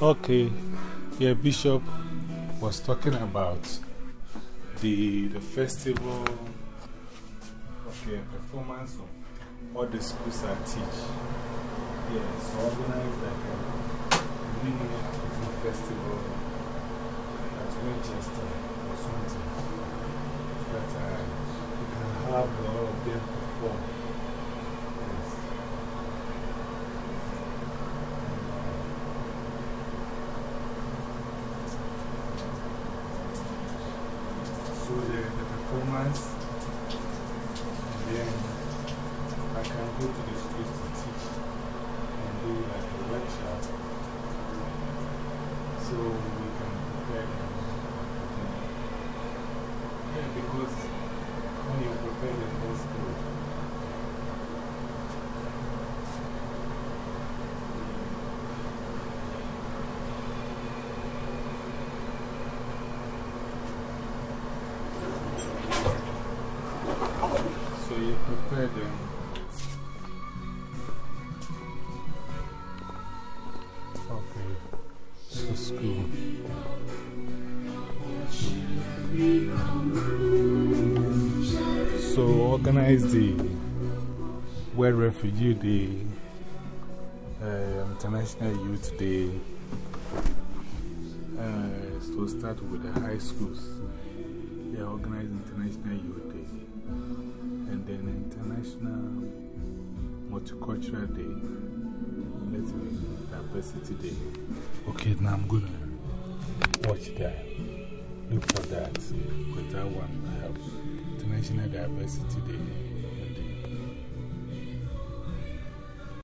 Okay, yeah, Bishop was talking about the, the festival, okay, performance of all the schools I teach. Yeah, so organized like a mini festival at Winchester or something. So that you can have all of them perform. Yes. The, the performance, and then I can go to the schools to teach and do like a workshop. So we can prepare them. Yeah, because when you prepare them, that's good. So you prepare them. Okay. So school. So organize the World Refugee Day, uh, International Youth Day. Uh, so start with the high schools. Yeah, organize International Youth Day. International Multicultural Day. Let's me Diversity Day. Okay, now I'm gonna watch that. Look for that. Because that one will help. International Diversity Day.